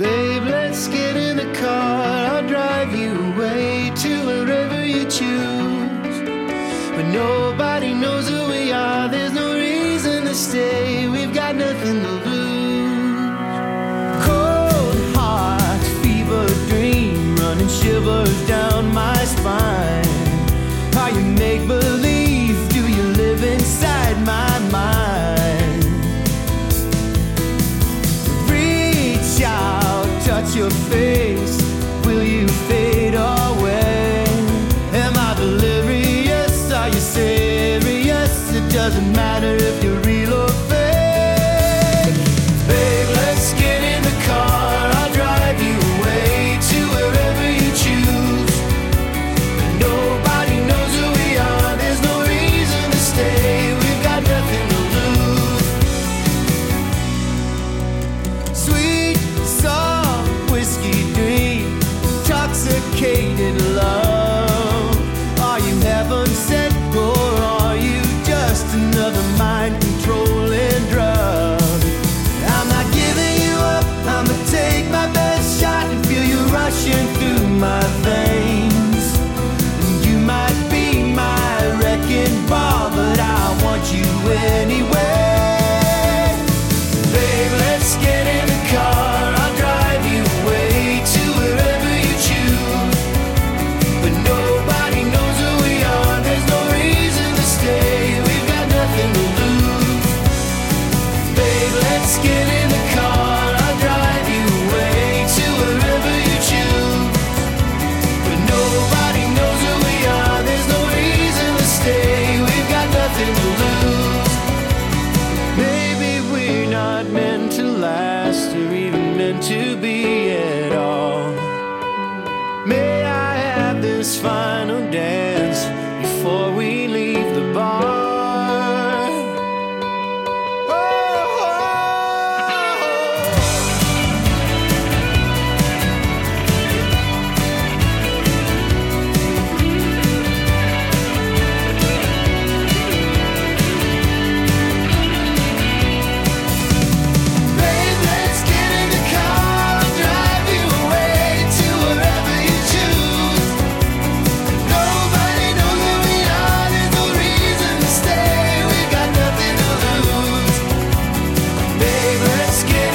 Babe, let's get in the car. I'll drive you away to wherever you choose. But nobody knows who we are. There's no reason to stay. We've got nothing to lose. Cold heart, fever dream, running shivers down my spine. How you make doesn't matter. complicated love. past or even meant to be at all. May I have this final dance? favorite skin.